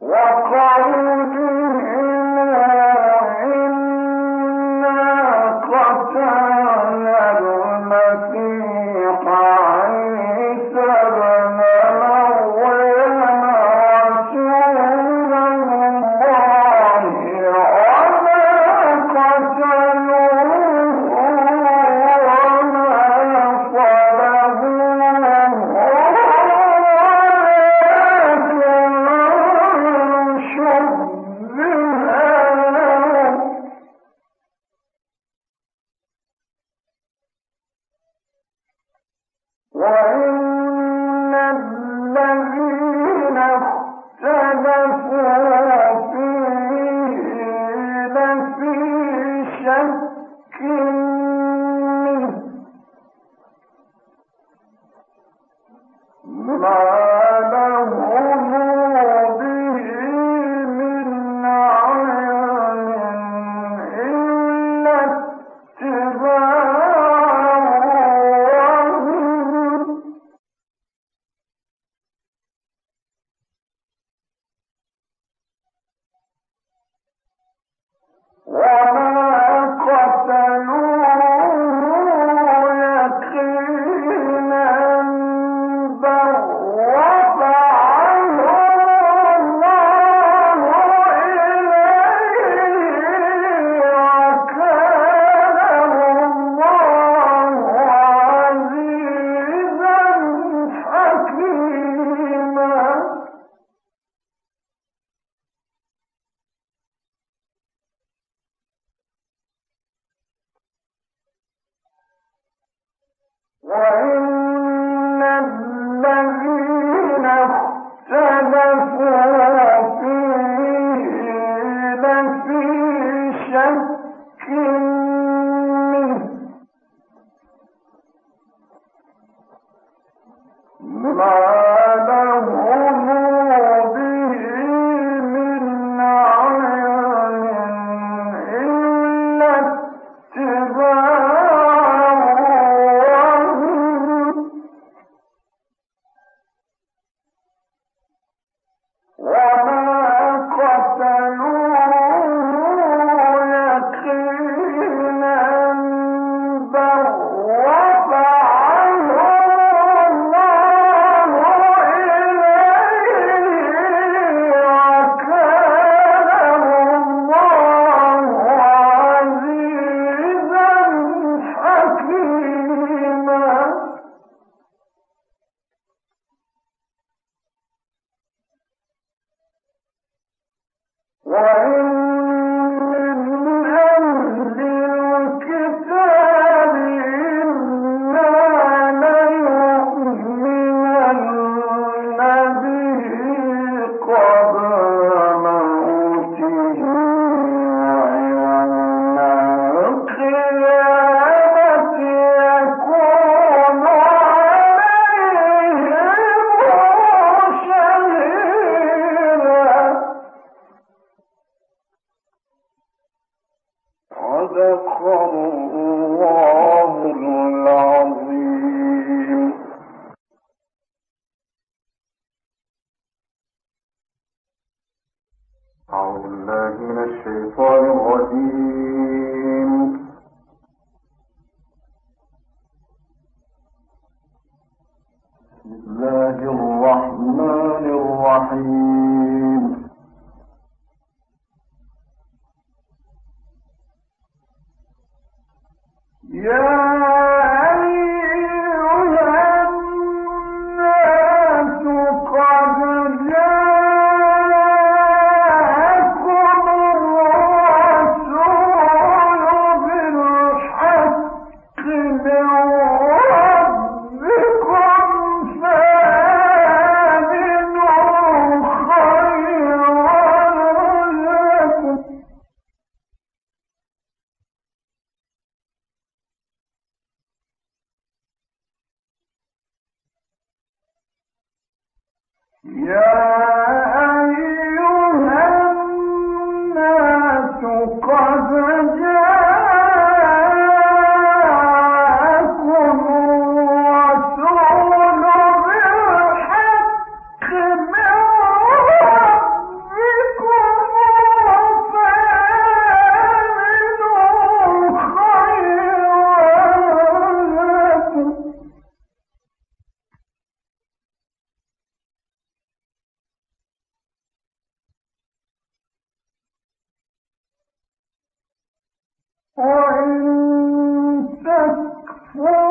وقالوا وإن Well, وإن تكفر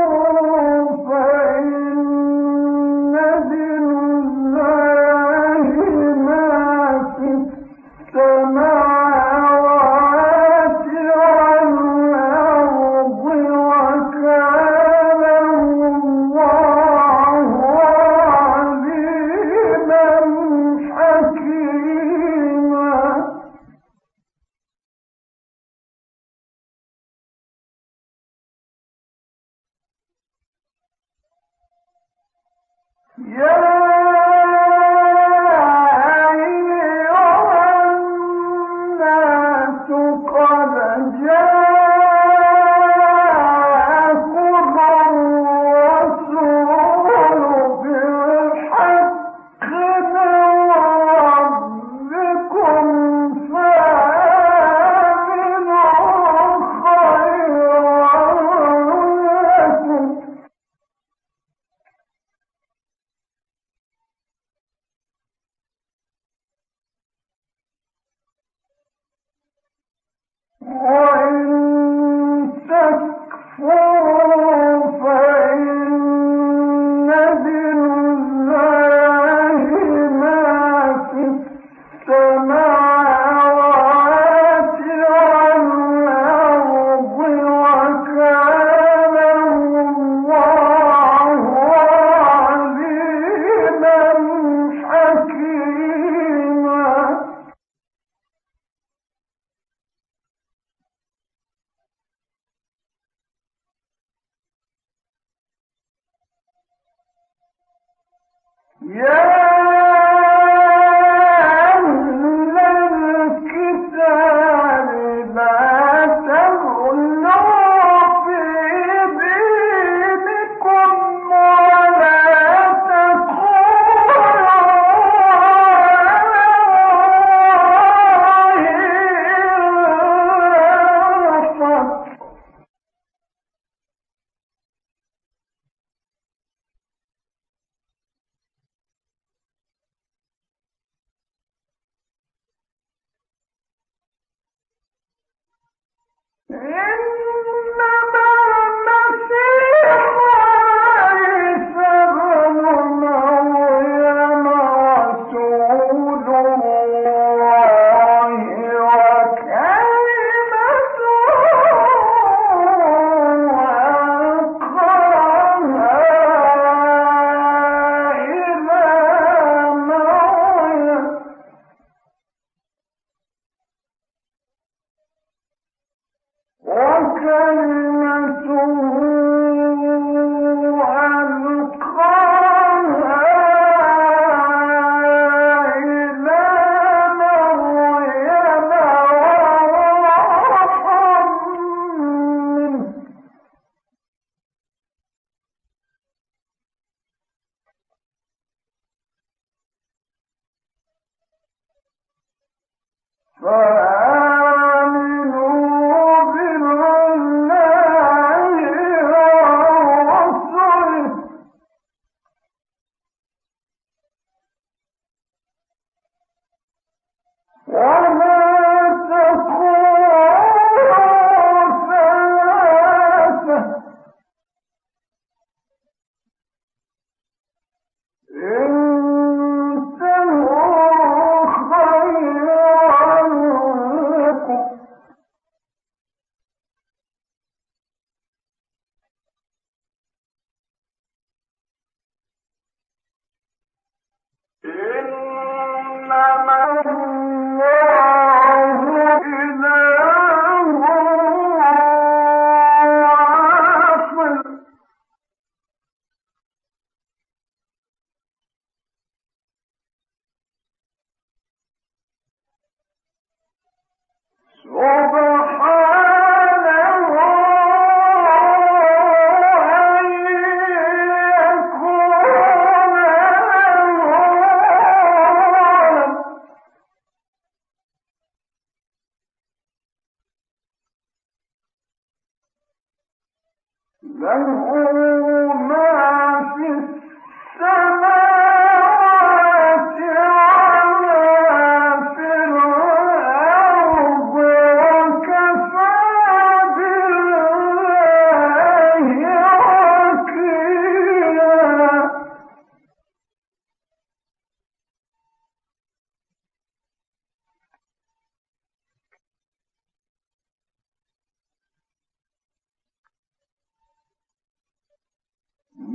يا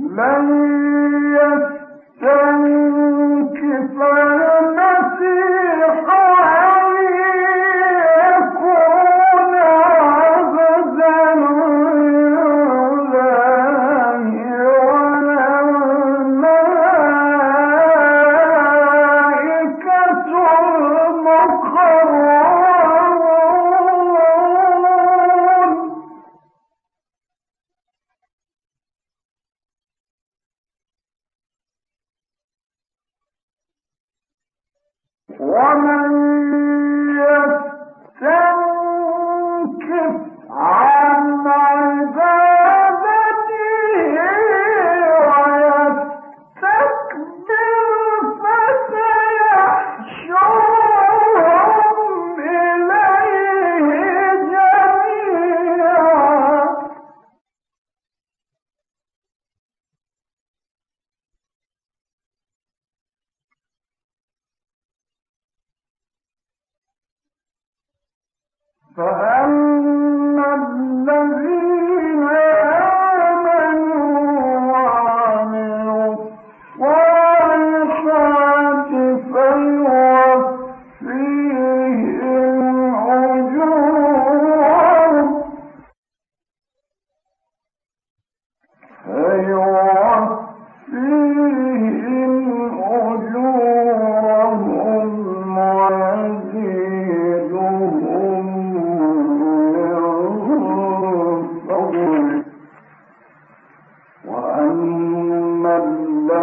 من يستوي Well,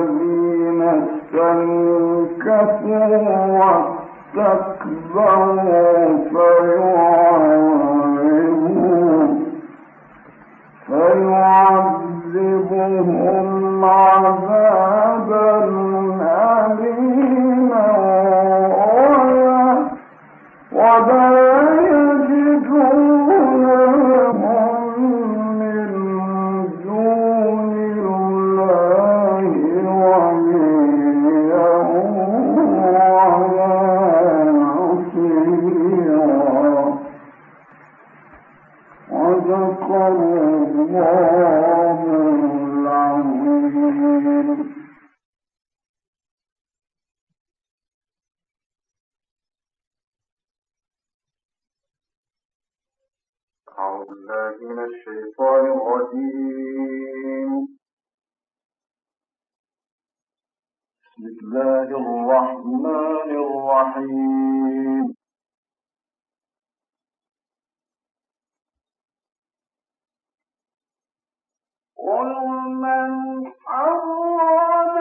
الذين استنكفوا واستكبروا فيعذبهم عذابا الله من الشيطان الرجيم. بسم الله الرحمن الرحيم. قل من حرم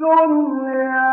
الدنيا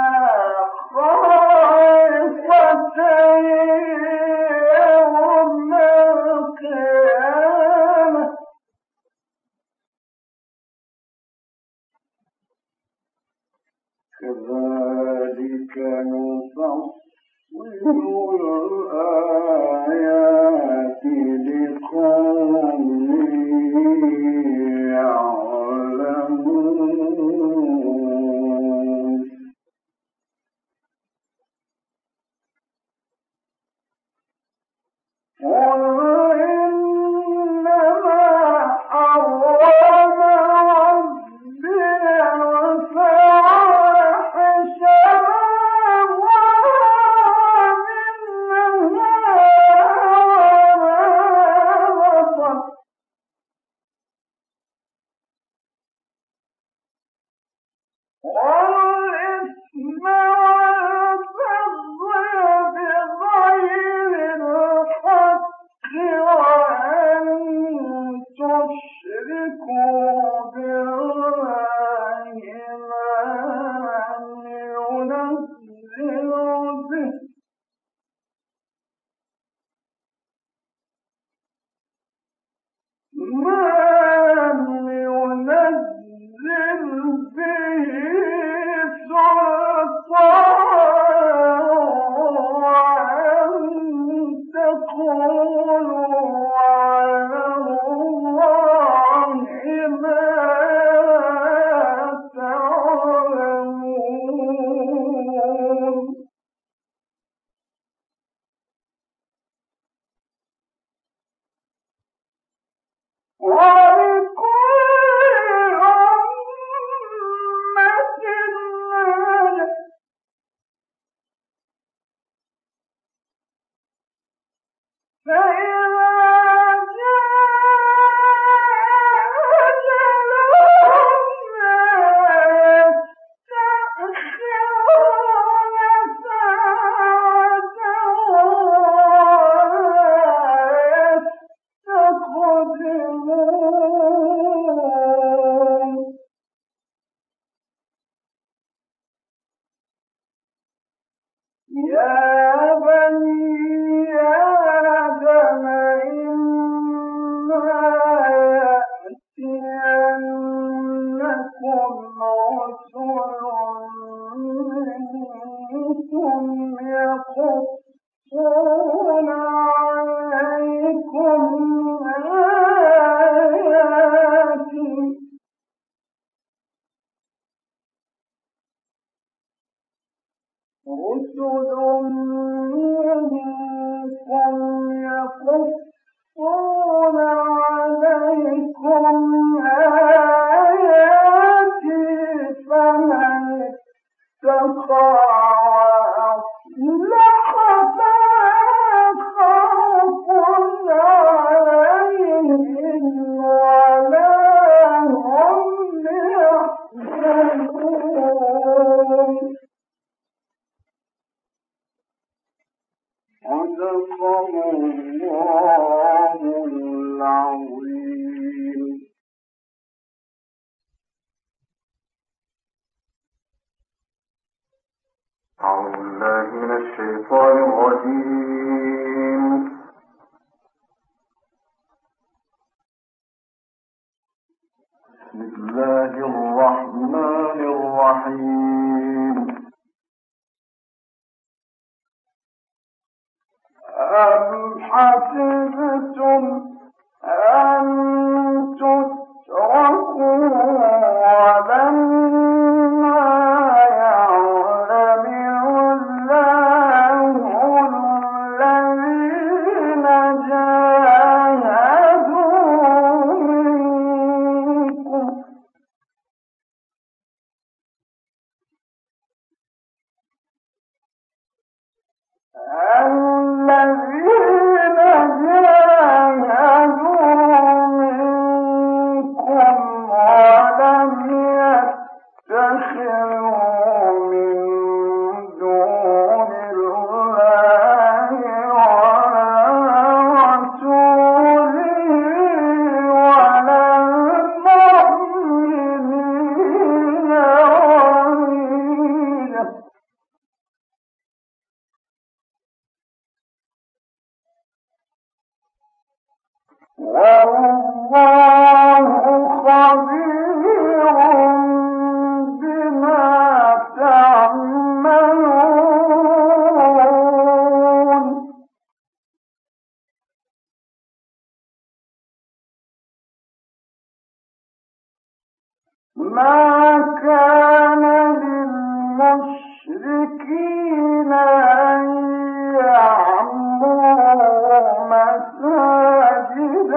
الذي ما كان للمشركين أن مساجد